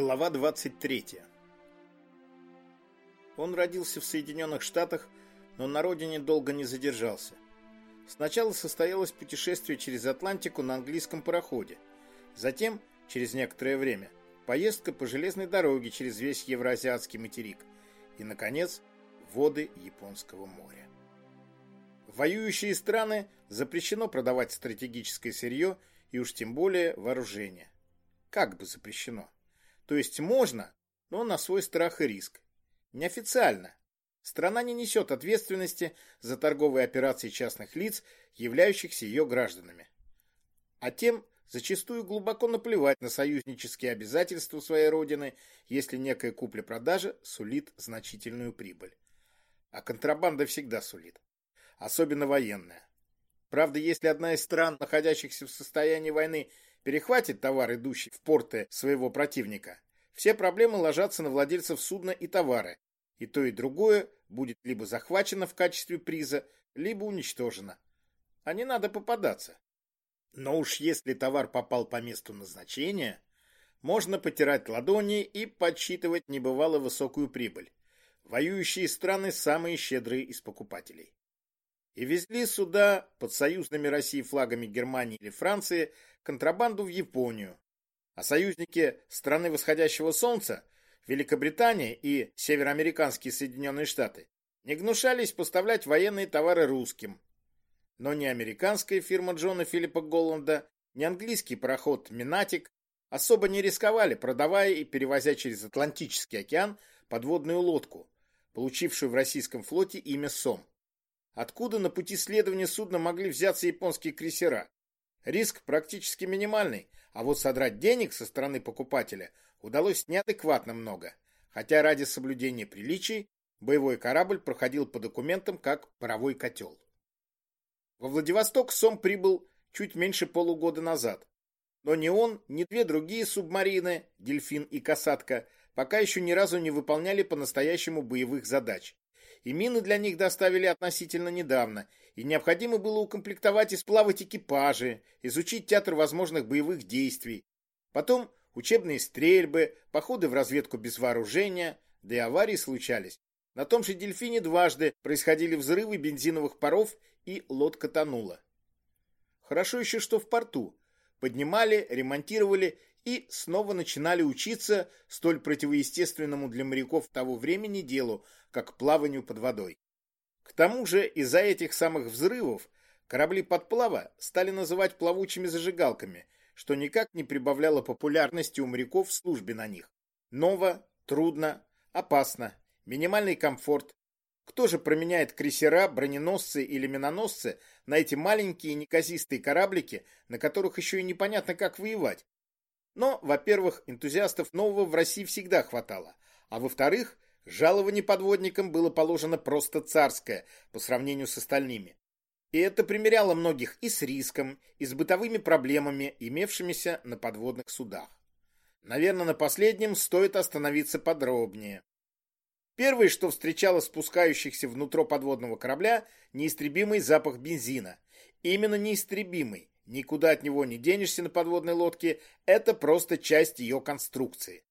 Глава 23. Он родился в Соединенных Штатах, но на родине долго не задержался. Сначала состоялось путешествие через Атлантику на английском пароходе. Затем, через некоторое время, поездка по железной дороге через весь Евроазиатский материк. И, наконец, воды Японского моря. Воюющие страны запрещено продавать стратегическое сырье и уж тем более вооружение. Как бы запрещено? То есть можно, но на свой страх и риск. Неофициально. Страна не несет ответственности за торговые операции частных лиц, являющихся ее гражданами. А тем зачастую глубоко наплевать на союзнические обязательства своей родины, если некая купля-продажа сулит значительную прибыль. А контрабанда всегда сулит. Особенно военная. Правда, если одна из стран, находящихся в состоянии войны, перехватит товар, идущий в порты своего противника, все проблемы ложатся на владельцев судна и товары, и то и другое будет либо захвачено в качестве приза, либо уничтожено. А не надо попадаться. Но уж если товар попал по месту назначения, можно потирать ладони и подсчитывать небывало высокую прибыль. Воюющие страны самые щедрые из покупателей и везли сюда под союзными России флагами Германии или Франции контрабанду в Японию. А союзники страны восходящего солнца, Великобритания и североамериканские Соединенные Штаты, не гнушались поставлять военные товары русским. Но ни американская фирма Джона Филиппа Голланда, ни английский пароход Минатик особо не рисковали, продавая и перевозя через Атлантический океан подводную лодку, получившую в российском флоте имя Сом. Откуда на пути следования судна могли взяться японские крейсера? Риск практически минимальный, а вот содрать денег со стороны покупателя удалось неадекватно много. Хотя ради соблюдения приличий боевой корабль проходил по документам как паровой котел. Во Владивосток Сом прибыл чуть меньше полугода назад. Но ни он, ни две другие субмарины, Дельфин и Касатка, пока еще ни разу не выполняли по-настоящему боевых задач и мины для них доставили относительно недавно, и необходимо было укомплектовать и сплавать экипажи, изучить театр возможных боевых действий. Потом учебные стрельбы, походы в разведку без вооружения, да и аварии случались. На том же «Дельфине» дважды происходили взрывы бензиновых паров, и лодка тонула. Хорошо еще, что в порту. Поднимали, ремонтировали и снова начинали учиться столь противоестественному для моряков того времени делу, как плаванию под водой. К тому же из-за этих самых взрывов корабли подплава стали называть плавучими зажигалками, что никак не прибавляло популярности у моряков в службе на них. Ново, трудно, опасно, минимальный комфорт. Кто же променяет крейсера, броненосцы или миноносцы на эти маленькие неказистые кораблики, на которых еще и непонятно как воевать? Но, во-первых, энтузиастов нового в России всегда хватало, а во-вторых, жалование подводникам было положено просто царское по сравнению с остальными. И это примеряло многих и с риском, и с бытовыми проблемами, имевшимися на подводных судах. Наверное, на последнем стоит остановиться подробнее. Первое, что встречало спускающихся внутрь подводного корабля, неистребимый запах бензина. Именно неистребимый, Никуда от него не денешься на подводной лодке, это просто часть ее конструкции.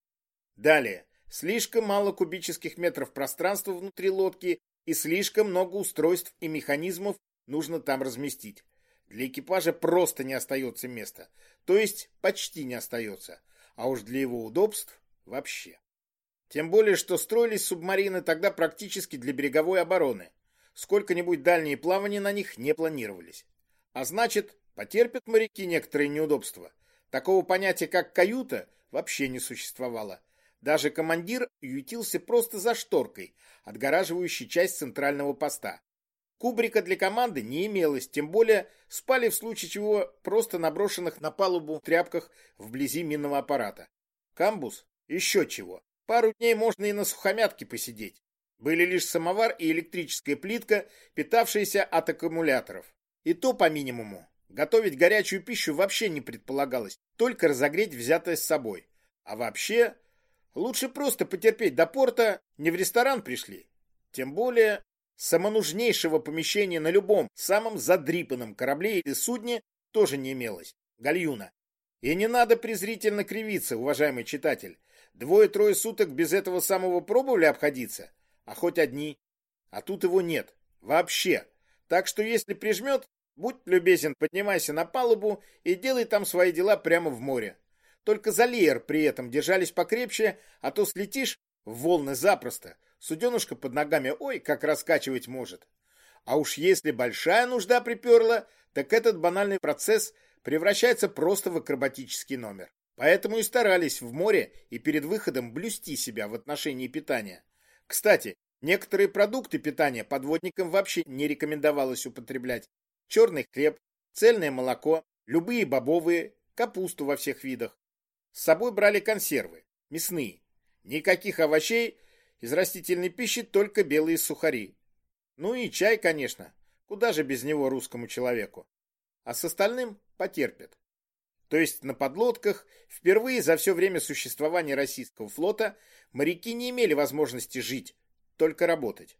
Далее, слишком мало кубических метров пространства внутри лодки и слишком много устройств и механизмов нужно там разместить. Для экипажа просто не остается места, то есть почти не остается, а уж для его удобств вообще. Тем более, что строились субмарины тогда практически для береговой обороны. Сколько-нибудь дальние плавания на них не планировались. А значит, Потерпят моряки некоторые неудобства. Такого понятия, как каюта, вообще не существовало. Даже командир ютился просто за шторкой, отгораживающей часть центрального поста. Кубрика для команды не имелось, тем более спали в случае чего просто наброшенных на палубу тряпках вблизи минного аппарата. Камбус? Еще чего. Пару дней можно и на сухомятке посидеть. Были лишь самовар и электрическая плитка, питавшиеся от аккумуляторов. И то по минимуму. Готовить горячую пищу вообще не предполагалось, только разогреть взятое с собой. А вообще, лучше просто потерпеть до порта, не в ресторан пришли. Тем более, самонужнейшего помещения на любом самом задрипанном корабле или судне тоже не имелось. Гальюна. И не надо презрительно кривиться, уважаемый читатель. двое-трое суток без этого самого пробовали обходиться, а хоть одни. А тут его нет. Вообще. Так что если прижмет, будь любезен, поднимайся на палубу и делай там свои дела прямо в море. Только за леер при этом держались покрепче, а то слетишь в волны запросто. Суденушка под ногами ой, как раскачивать может. А уж если большая нужда приперла, так этот банальный процесс превращается просто в акробатический номер. Поэтому и старались в море и перед выходом блюсти себя в отношении питания. Кстати, некоторые продукты питания подводникам вообще не рекомендовалось употреблять. Черный хлеб, цельное молоко, любые бобовые, капусту во всех видах. С собой брали консервы, мясные. Никаких овощей, из растительной пищи только белые сухари. Ну и чай, конечно. Куда же без него русскому человеку? А с остальным потерпят. То есть на подлодках впервые за все время существования российского флота моряки не имели возможности жить, только работать.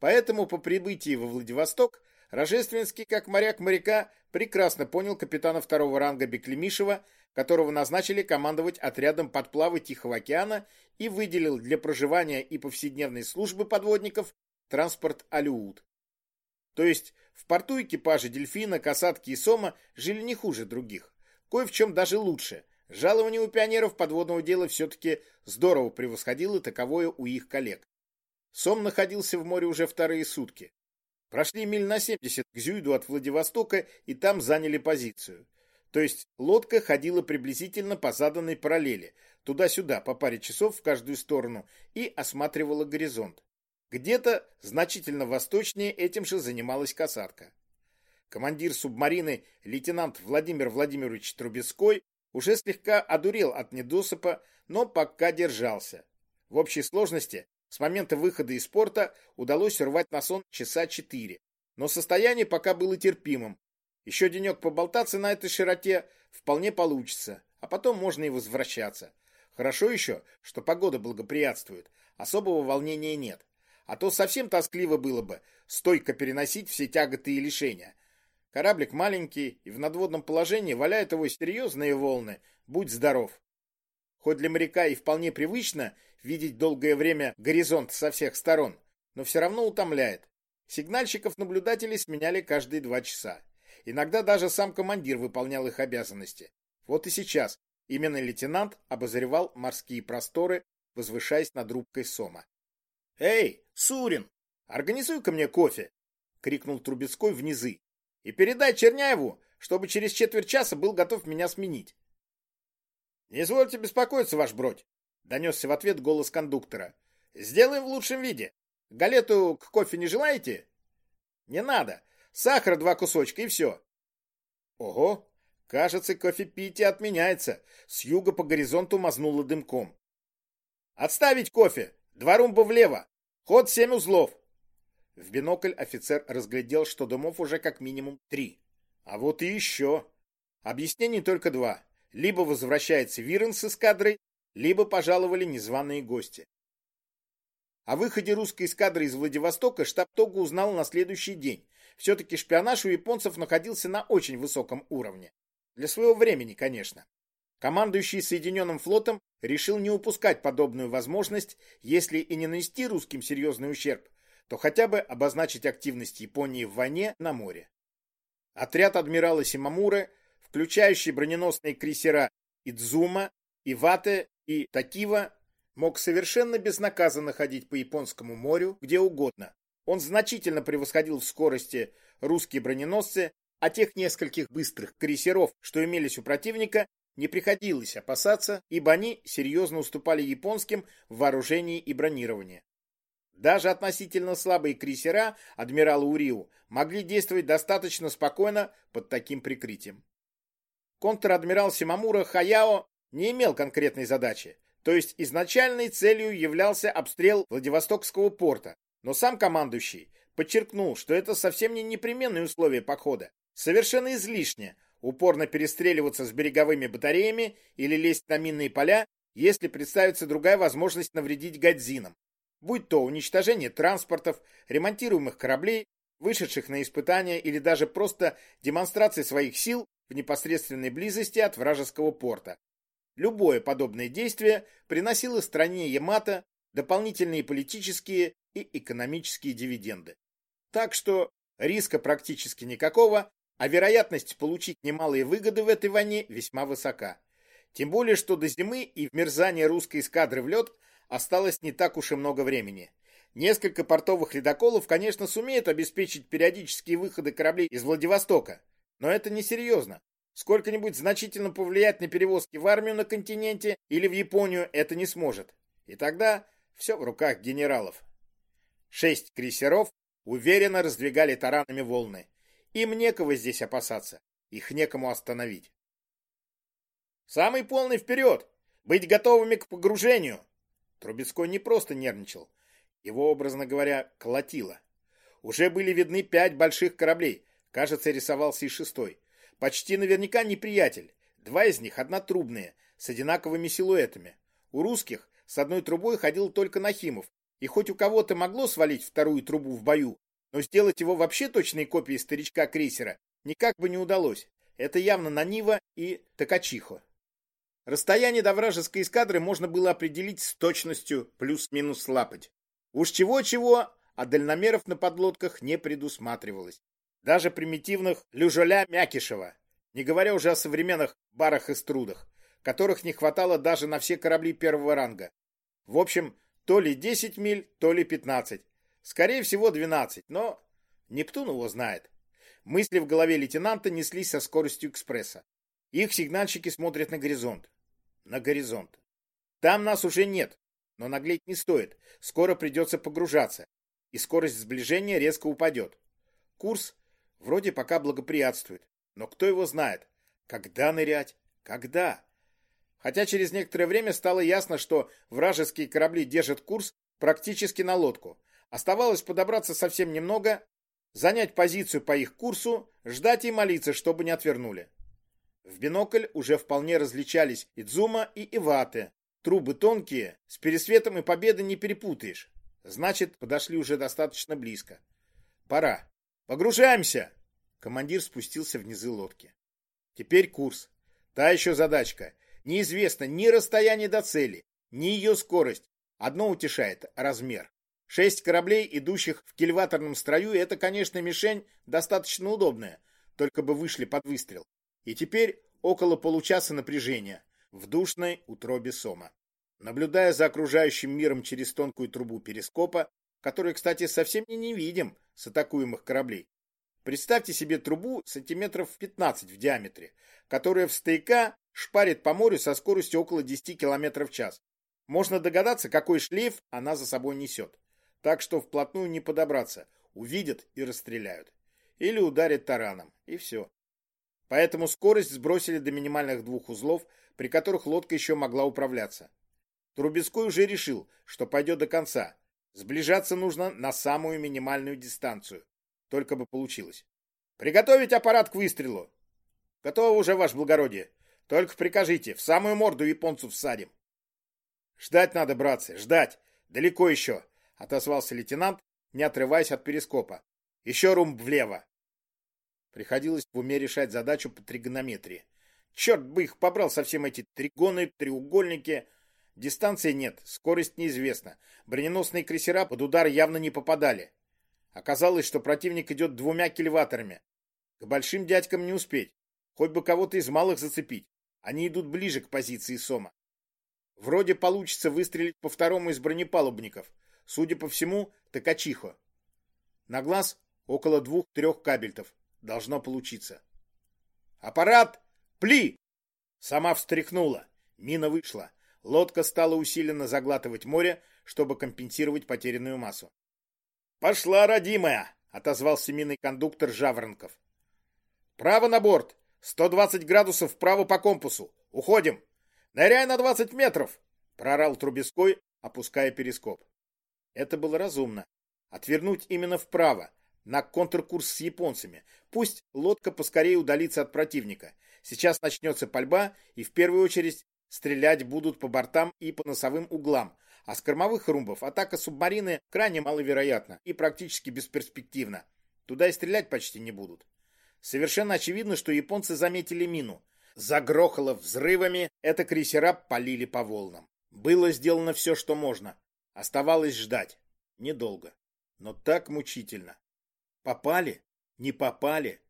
Поэтому по прибытии во Владивосток Рожественский, как моряк моряка, прекрасно понял капитана второго ранга Беклемишева, которого назначили командовать отрядом подплавы Тихого океана и выделил для проживания и повседневной службы подводников транспорт «Алюут». То есть в порту экипажи «Дельфина», «Касатки» и «Сома» жили не хуже других. Кое в чем даже лучше. Жалование у пионеров подводного дела все-таки здорово превосходило таковое у их коллег. Сом находился в море уже вторые сутки. Прошли миль на 70 к Зюйду от Владивостока и там заняли позицию. То есть лодка ходила приблизительно по заданной параллели, туда-сюда по паре часов в каждую сторону и осматривала горизонт. Где-то значительно восточнее этим же занималась касатка. Командир субмарины лейтенант Владимир Владимирович Трубецкой уже слегка одурел от недосыпа, но пока держался. В общей сложности с момента выхода из порта удалось рвать на сон часа четыре, но состояние пока было терпимым. Еще денек поболтаться на этой широте вполне получится, а потом можно и возвращаться. Хорошо еще, что погода благоприятствует, особого волнения нет. А то совсем тоскливо было бы стойко переносить все тяготы и лишения. Кораблик маленький, и в надводном положении валяют его серьезные волны. Будь здоров. Хоть для моряка и вполне привычно видеть долгое время горизонт со всех сторон, но все равно утомляет. Сигнальщиков-наблюдателей сменяли каждые два часа. Иногда даже сам командир выполнял их обязанности. Вот и сейчас именно лейтенант обозревал морские просторы, возвышаясь над рубкой Сома. «Эй, Сурин, организуй-ка мне кофе!» — крикнул Трубецкой внизы. «И передай Черняеву, чтобы через четверть часа был готов меня сменить». «Не извольте беспокоиться, ваш бродь!» — донесся в ответ голос кондуктора. «Сделаем в лучшем виде. Галету к кофе не желаете?» «Не надо. Сахара два кусочка и все». «Ого! Кажется, кофе пить отменяется. С юга по горизонту мазнуло дымком. «Отставить кофе! Два румба влево! Ход семь узлов!» В бинокль офицер разглядел, что дымов уже как минимум три. А вот и еще. Объяснений только два. Либо возвращается Вирен с эскадрой, либо пожаловали незваные гости. О выходе русской эскадры из Владивостока штаб Тога узнал на следующий день. Все-таки шпионаж у японцев находился на очень высоком уровне. Для своего времени, конечно. Командующий Соединенным флотом решил не упускать подобную возможность, если и не нанести русским серьезный ущерб, то хотя бы обозначить активность Японии в войне на море. Отряд адмирала Симамуры включающий броненосные крейсера Идзума, Ивате и Такива, мог совершенно безнаказанно ходить по Японскому морю где угодно. Он значительно превосходил в скорости русские броненосцы, а тех нескольких быстрых крейсеров, что имелись у противника, не приходилось опасаться, ибо они серьезно уступали японским в вооружении и бронировании. Даже относительно слабые крейсера адмирала Уриу могли действовать достаточно спокойно под таким прикрытием. Контр-адмирал Симамура Хаяо не имел конкретной задачи, то есть изначальной целью являлся обстрел Владивостокского порта, но сам командующий подчеркнул, что это совсем не непременные условия похода. Совершенно излишне упорно перестреливаться с береговыми батареями или лезть на минные поля, если представится другая возможность навредить гадзинам. Будь то уничтожение транспортов, ремонтируемых кораблей, вышедших на испытания или даже просто демонстрация своих сил в непосредственной близости от вражеского порта. любое подобное действие приносило стране Ямато дополнительные политические и экономические дивиденды. Так что риска практически никакого, а вероятность получить немалые выгоды в этой войне весьма высока. Тем более, что до зимы и вмерзания русской эскадры в лед осталось не так уж и много времени. Несколько портовых ледоколов, конечно, сумеют обеспечить периодические выходы кораблей из Владивостока, но это несерьезно. Сколько-нибудь значительно повлиять на перевозки в армию на континенте или в Японию это не сможет. И тогда все в руках генералов. Шесть крейсеров уверенно раздвигали таранами волны. Им некого здесь опасаться, их некому остановить. «Самый полный вперед! Быть готовыми к погружению!» Трубецкой не просто нервничал, его, образно говоря, колотило. Уже были видны пять больших кораблей, кажется, рисовался и шестой. Почти наверняка неприятель. Два из них однотрубные, с одинаковыми силуэтами. У русских с одной трубой ходил только Нахимов, и хоть у кого-то могло свалить вторую трубу в бою, но сделать его вообще точной копией старичка-крейсера никак бы не удалось. Это явно Нанива и Токачихо. Расстояние до вражеской эскадры можно было определить с точностью плюс-минус лапать. Уж чего-чего, а дальномеров на подлодках не предусматривалось. Даже примитивных люжоля Мякишева, не говоря уже о современных барах и струдах, которых не хватало даже на все корабли первого ранга. В общем, то ли 10 миль, то ли 15. Скорее всего, 12, но Нептун его знает. Мысли в голове лейтенанта неслись со скоростью экспресса. Их сигнальщики смотрят на горизонт. На горизонт. Там нас уже нет, но наглеть не стоит. Скоро придется погружаться, и скорость сближения резко упадет. Курс вроде пока благоприятствует, но кто его знает? Когда нырять? Когда? Хотя через некоторое время стало ясно, что вражеские корабли держат курс практически на лодку. Оставалось подобраться совсем немного, занять позицию по их курсу, ждать и молиться, чтобы не отвернули. В бинокль уже вполне различались Идзума и Ивате. Трубы тонкие, с пересветом и победы не перепутаешь. Значит, подошли уже достаточно близко. Пора. Погружаемся! Командир спустился в лодки. Теперь курс. Та еще задачка. Неизвестно ни расстояние до цели, ни ее скорость. Одно утешает – размер. Шесть кораблей, идущих в кильваторном строю, это, конечно, мишень достаточно удобная, только бы вышли под выстрел. И теперь около получаса напряжения в душной утробе Сома. Наблюдая за окружающим миром через тонкую трубу перископа, который, кстати, совсем не невидим с атакуемых кораблей, представьте себе трубу сантиметров 15 в диаметре, которая в стояка шпарит по морю со скоростью около 10 км в час. Можно догадаться, какой шлейф она за собой несет. Так что вплотную не подобраться, увидят и расстреляют. Или ударят тараном, и все. Поэтому скорость сбросили до минимальных двух узлов, при которых лодка еще могла управляться. Трубецкой уже решил, что пойдет до конца. Сближаться нужно на самую минимальную дистанцию. Только бы получилось. «Приготовить аппарат к выстрелу!» «Готово уже, ваше благородие!» Только прикажите, в самую морду японцу всадим. Ждать надо, братцы, ждать. Далеко еще, отозвался лейтенант, не отрываясь от перископа. Еще румб влево. Приходилось в уме решать задачу по тригонометрии. Черт бы их побрал совсем эти тригоны, треугольники. Дистанции нет, скорость неизвестна. Броненосные крейсера под удар явно не попадали. Оказалось, что противник идет двумя кильваторами. К большим дядькам не успеть. Хоть бы кого-то из малых зацепить. Они идут ближе к позиции Сома. Вроде получится выстрелить по второму из бронепалубников. Судя по всему, Токачихо. На глаз около двух-трех кабельтов. Должно получиться. Аппарат! Пли! Сама встряхнула. Мина вышла. Лодка стала усиленно заглатывать море, чтобы компенсировать потерянную массу. «Пошла, родимая!» — отозвался минный кондуктор Жаворонков. «Право на борт! 120 градусов вправо по компасу. Уходим. Ныряй на 20 метров, прорал Трубецкой, опуская перископ. Это было разумно. Отвернуть именно вправо, на контркурс с японцами. Пусть лодка поскорее удалится от противника. Сейчас начнется пальба, и в первую очередь стрелять будут по бортам и по носовым углам. А с кормовых румбов атака субмарины крайне маловероятна и практически бесперспективна. Туда и стрелять почти не будут. Совершенно очевидно, что японцы заметили мину. загрохало взрывами, это крейсера полили по волнам. Было сделано все, что можно. Оставалось ждать. Недолго. Но так мучительно. Попали? Не попали?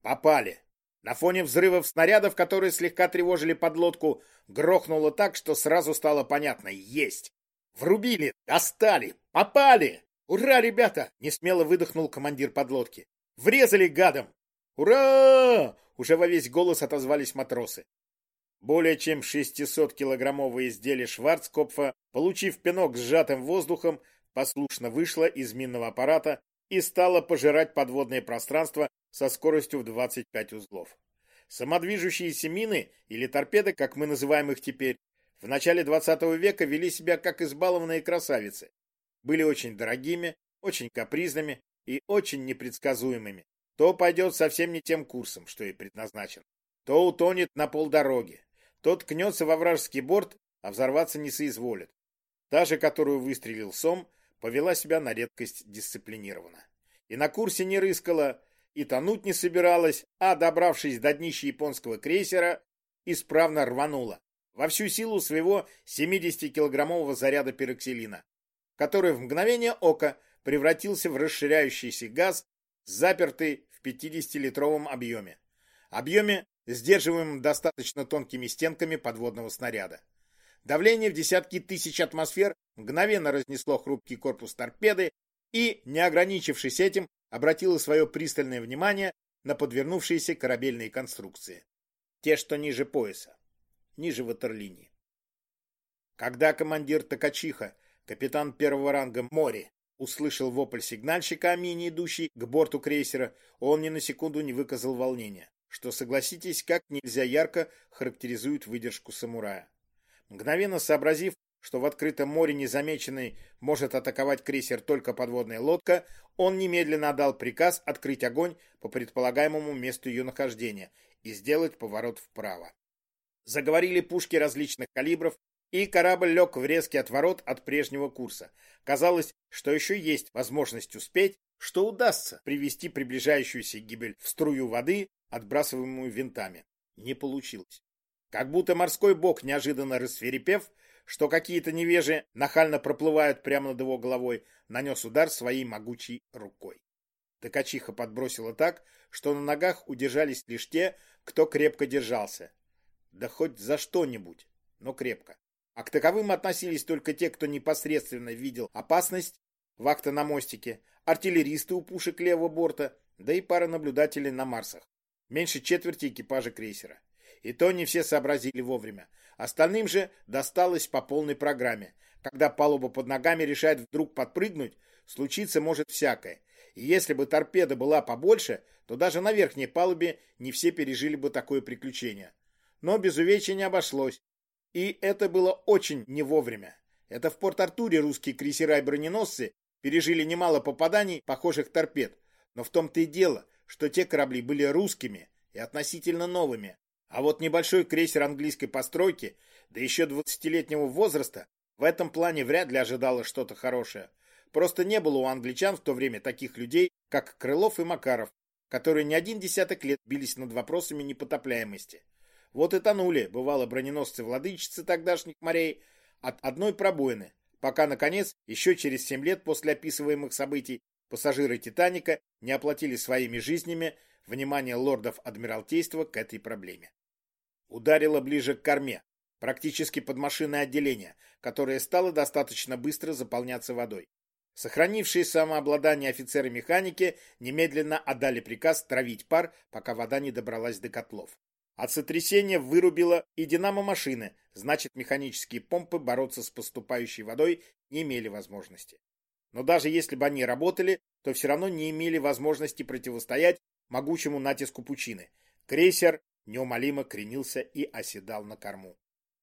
Попали. На фоне взрывов снарядов, которые слегка тревожили подлодку, грохнуло так, что сразу стало понятно — есть. Врубили, достали, попали! Ура, ребята! — несмело выдохнул командир подлодки. Врезали гадом! Ура! Уже во весь голос отозвались матросы. Более чем 600-килограммовое изделие Шварцкопфа, получив пинок сжатым воздухом, послушно вышло из минного аппарата и стало пожирать подводное пространство со скоростью в 25 узлов. Самодвижущиеся мины, или торпеды, как мы называем их теперь, в начале 20 века вели себя как избалованные красавицы. Были очень дорогими, очень капризными и очень непредсказуемыми. То пойдет совсем не тем курсом, что и предназначен, то утонет на полдороги, то ткнется во вражеский борт, а взорваться не соизволит. Та же, которую выстрелил Сом, повела себя на редкость дисциплинированно. И на курсе не рыскала, и тонуть не собиралась, а, добравшись до днища японского крейсера, исправно рванула во всю силу своего 70-килограммового заряда пероксилина, который в мгновение ока превратился в расширяющийся газ, запертый в 50-литровом объеме. Объеме, сдерживаемым достаточно тонкими стенками подводного снаряда. Давление в десятки тысяч атмосфер мгновенно разнесло хрупкий корпус торпеды и, не ограничившись этим, обратило свое пристальное внимание на подвернувшиеся корабельные конструкции. Те, что ниже пояса, ниже ватерлинии. Когда командир Токачиха, капитан первого ранга Мори, услышал вопль сигнальщика о мине, идущий к борту крейсера, он ни на секунду не выказал волнения, что, согласитесь, как нельзя ярко характеризует выдержку самурая. Мгновенно сообразив, что в открытом море незамеченный может атаковать крейсер только подводная лодка, он немедленно отдал приказ открыть огонь по предполагаемому месту ее нахождения и сделать поворот вправо. Заговорили пушки различных калибров, и корабль лег в резкий отворот от прежнего курса. Казалось, что еще есть возможность успеть, что удастся привести приближающуюся гибель в струю воды, отбрасываемую винтами. Не получилось. Как будто морской бог, неожиданно рассверепев, что какие-то невежи нахально проплывают прямо над его головой, нанес удар своей могучей рукой. Токачиха подбросила так, что на ногах удержались лишь те, кто крепко держался. Да хоть за что-нибудь, но крепко. А к таковым относились только те, кто непосредственно видел опасность, вахта на мостике, артиллеристы у пушек левого борта, да и пара наблюдателей на Марсах. Меньше четверти экипажа крейсера. И то не все сообразили вовремя. Остальным же досталось по полной программе. Когда палуба под ногами решает вдруг подпрыгнуть, случиться может всякое. И если бы торпеда была побольше, то даже на верхней палубе не все пережили бы такое приключение. Но без увечья не обошлось. И это было очень не вовремя. Это в Порт-Артуре русские крейсера и броненосцы пережили немало попаданий похожих торпед. Но в том-то и дело, что те корабли были русскими и относительно новыми, а вот небольшой крейсер английской постройки, да еще двадцатилетнего возраста, в этом плане вряд ли ожидало что-то хорошее. Просто не было у англичан в то время таких людей, как Крылов и Макаров, которые не один десяток лет бились над вопросами непотопляемости. Вот и тонули, бывало, броненосцы-владычицы тогдашних морей от одной пробоины, пока, наконец, еще через семь лет после описываемых событий пассажиры «Титаника» не оплатили своими жизнями внимание лордов Адмиралтейства к этой проблеме ударила ближе к корме, практически под машинное отделение, которое стало достаточно быстро заполняться водой. Сохранившие самообладание офицеры-механики немедленно отдали приказ травить пар, пока вода не добралась до котлов. От сотрясения вырубило и динамо-машины, значит механические помпы бороться с поступающей водой не имели возможности. Но даже если бы они работали, то все равно не имели возможности противостоять могучему натиску пучины. Крейсер неумолимо кренился и оседал на корму.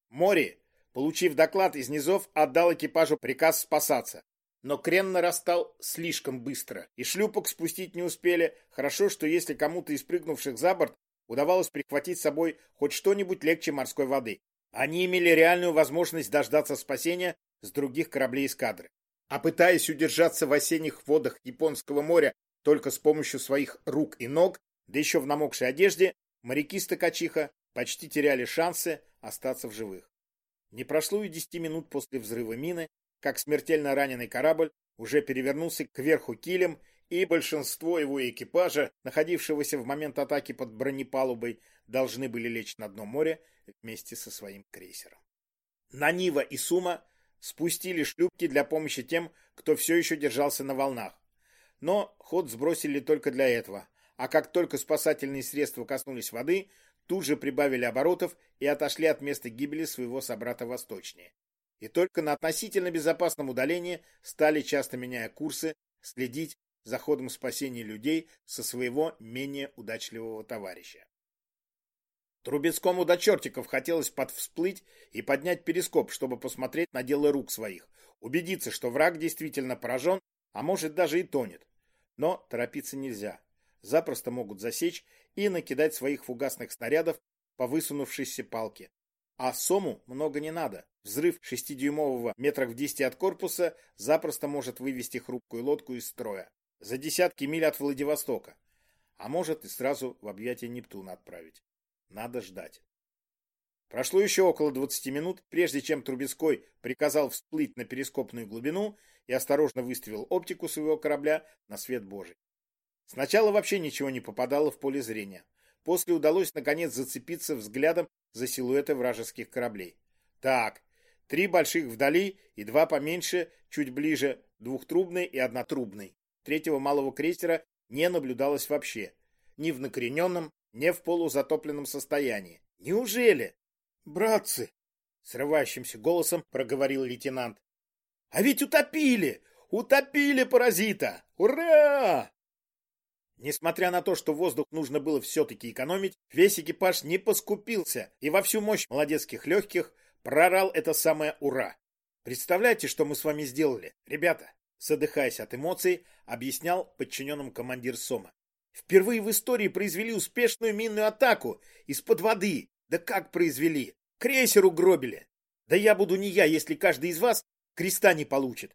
Мори, получив доклад из низов, отдал экипажу приказ спасаться. Но крен нарастал слишком быстро, и шлюпок спустить не успели. Хорошо, что если кому-то из прыгнувших за борт удавалось прихватить с собой хоть что-нибудь легче морской воды. Они имели реальную возможность дождаться спасения с других кораблей эскадры. А пытаясь удержаться в осенних водах Японского моря только с помощью своих рук и ног, да еще в намокшей одежде, Моряки Стокачиха почти теряли шансы остаться в живых. Не прошло и десяти минут после взрыва мины, как смертельно раненый корабль уже перевернулся кверху килем, и большинство его экипажа, находившегося в момент атаки под бронепалубой, должны были лечь на дно моря вместе со своим крейсером. На Нива и Сума спустили шлюпки для помощи тем, кто все еще держался на волнах. Но ход сбросили только для этого, а как только спасательные средства коснулись воды, тут же прибавили оборотов и отошли от места гибели своего собрата восточнее. И только на относительно безопасном удалении стали, часто меняя курсы, следить за ходом спасения людей со своего менее удачливого товарища. Трубецкому до чертиков хотелось подвсплыть и поднять перископ, чтобы посмотреть на дело рук своих, убедиться, что враг действительно поражен, а может даже и тонет. Но торопиться нельзя. Запросто могут засечь и накидать своих фугасных снарядов по высунувшейся палке. А Сому много не надо. Взрыв шестидюймового метрах в десяти от корпуса запросто может вывести хрупкую лодку из строя за десятки миль от Владивостока, а может и сразу в объятия Нептуна отправить. Надо ждать. Прошло еще около 20 минут, прежде чем Трубецкой приказал всплыть на перископную глубину и осторожно выставил оптику своего корабля на свет Божий. Сначала вообще ничего не попадало в поле зрения. После удалось наконец зацепиться взглядом за силуэты вражеских кораблей. Так, три больших вдали и два поменьше, чуть ближе, двухтрубный и однотрубный. Третьего малого крейсера не наблюдалось вообще. Ни в накорененном, ни в полузатопленном состоянии. Неужели? Братцы! Срывающимся голосом проговорил лейтенант. А ведь утопили! Утопили паразита! Ура! Несмотря на то, что воздух нужно было все-таки экономить, весь экипаж не поскупился и во всю мощь молодецких легких прорал это самое «Ура!». Представляете, что мы с вами сделали, ребята? Задыхаясь от эмоций, объяснял подчиненным командир Сома. Впервые в истории произвели успешную минную атаку из-под воды. Да как произвели? Крейсер угробили. Да я буду не я, если каждый из вас креста не получит.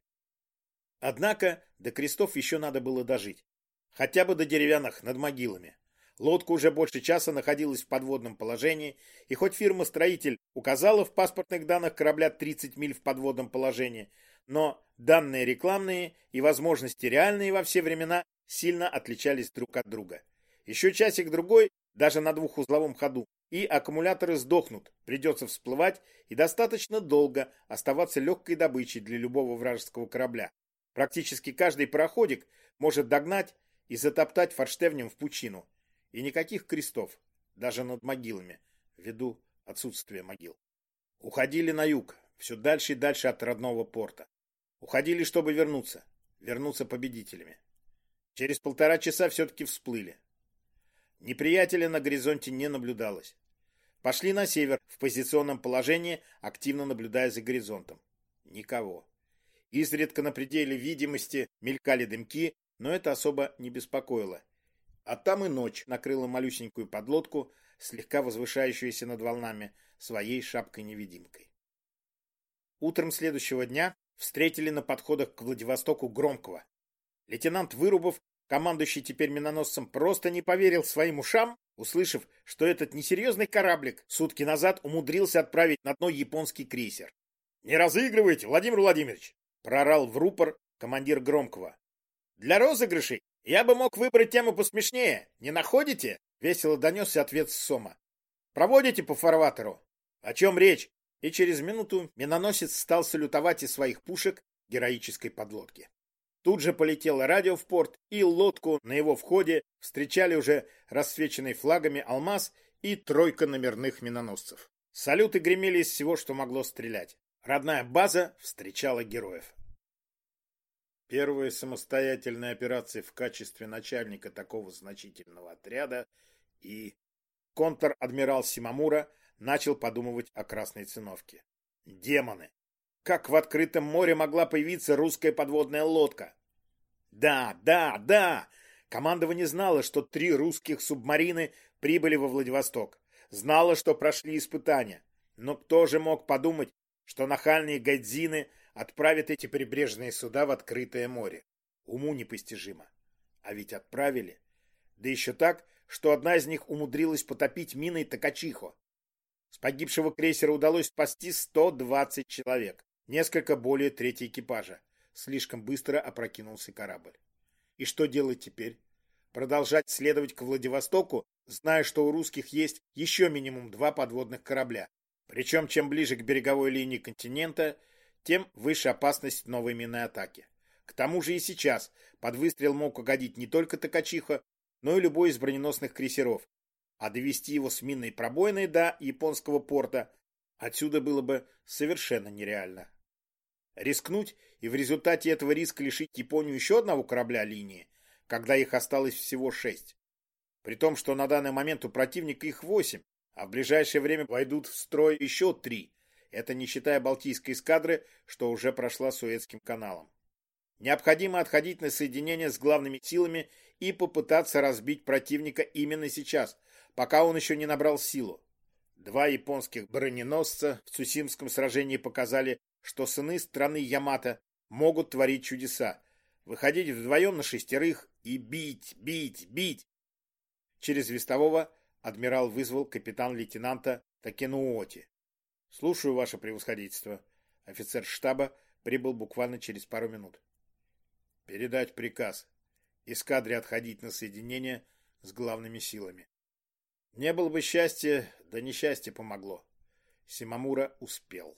Однако до крестов еще надо было дожить. Хотя бы до деревянных над могилами. Лодка уже больше часа находилась в подводном положении, и хоть фирма-строитель указала в паспортных данных корабля 30 миль в подводном положении, но данные рекламные и возможности реальные во все времена сильно отличались друг от друга. Еще часик-другой, даже на двухузловом ходу, и аккумуляторы сдохнут, придется всплывать и достаточно долго оставаться легкой добычей для любого вражеского корабля. Практически каждый пароходик может догнать и затоптать форштевнем в пучину. И никаких крестов, даже над могилами, ввиду отсутствия могил. Уходили на юг, все дальше и дальше от родного порта. Уходили, чтобы вернуться. Вернуться победителями. Через полтора часа все-таки всплыли. Неприятеля на горизонте не наблюдалось. Пошли на север, в позиционном положении, активно наблюдая за горизонтом. Никого. Изредка на пределе видимости мелькали дымки, но это особо не беспокоило. А там и ночь накрыла малюсенькую подлодку, слегка возвышающуюся над волнами, своей шапкой-невидимкой. Утром следующего дня встретили на подходах к Владивостоку Громкого. Лейтенант Вырубов, командующий теперь миноносцем, просто не поверил своим ушам, услышав, что этот несерьезный кораблик сутки назад умудрился отправить на дно японский крейсер. «Не разыгрывайте, Владимир Владимирович!» — прорал в рупор командир Громкого. «Для розыгрышей я бы мог выбрать тему посмешнее, не находите?» — весело донесся ответ Сома. «Проводите по фарватеру?» «О чем речь?» И через минуту миноносец стал салютовать из своих пушек героической подлодке. Тут же полетело радио в порт, и лодку на его входе встречали уже расцвеченный флагами «Алмаз» и тройка номерных миноносцев. Салюты гремели из всего, что могло стрелять. Родная база встречала героев. Первая самостоятельная операция в качестве начальника такого значительного отряда и контр-адмирал Симамура – начал подумывать о красной циновке. Демоны! Как в открытом море могла появиться русская подводная лодка? Да, да, да! Командование знало, что три русских субмарины прибыли во Владивосток. Знало, что прошли испытания. Но кто же мог подумать, что нахальные гайдзины отправят эти прибрежные суда в открытое море? Уму непостижимо. А ведь отправили. Да еще так, что одна из них умудрилась потопить миной Токачихо. С погибшего крейсера удалось спасти 120 человек, несколько более трети экипажа. Слишком быстро опрокинулся корабль. И что делать теперь? Продолжать следовать к Владивостоку, зная, что у русских есть еще минимум два подводных корабля. Причем, чем ближе к береговой линии континента, тем выше опасность новой минной атаки. К тому же и сейчас под выстрел мог угодить не только Токачиха, но и любой из броненосных крейсеров, а довести его с минной пробойной до японского порта отсюда было бы совершенно нереально. Рискнуть и в результате этого риска лишить Японию еще одного корабля линии, когда их осталось всего шесть. При том, что на данный момент у противника их восемь, а в ближайшее время войдут в строй еще три. Это не считая Балтийской эскадры, что уже прошла Суэцким каналом. Необходимо отходить на соединение с главными силами и попытаться разбить противника именно сейчас, пока он еще не набрал силу. Два японских броненосца в Цусимском сражении показали, что сыны страны Ямато могут творить чудеса, выходить вдвоем на шестерых и бить, бить, бить. Через вестового адмирал вызвал капитан-лейтенанта Такенуоти. «Слушаю, ваше превосходительство». Офицер штаба прибыл буквально через пару минут. «Передать приказ. Эскадре отходить на соединение с главными силами». Не было бы счастья, да несчастье помогло. Симамура успел.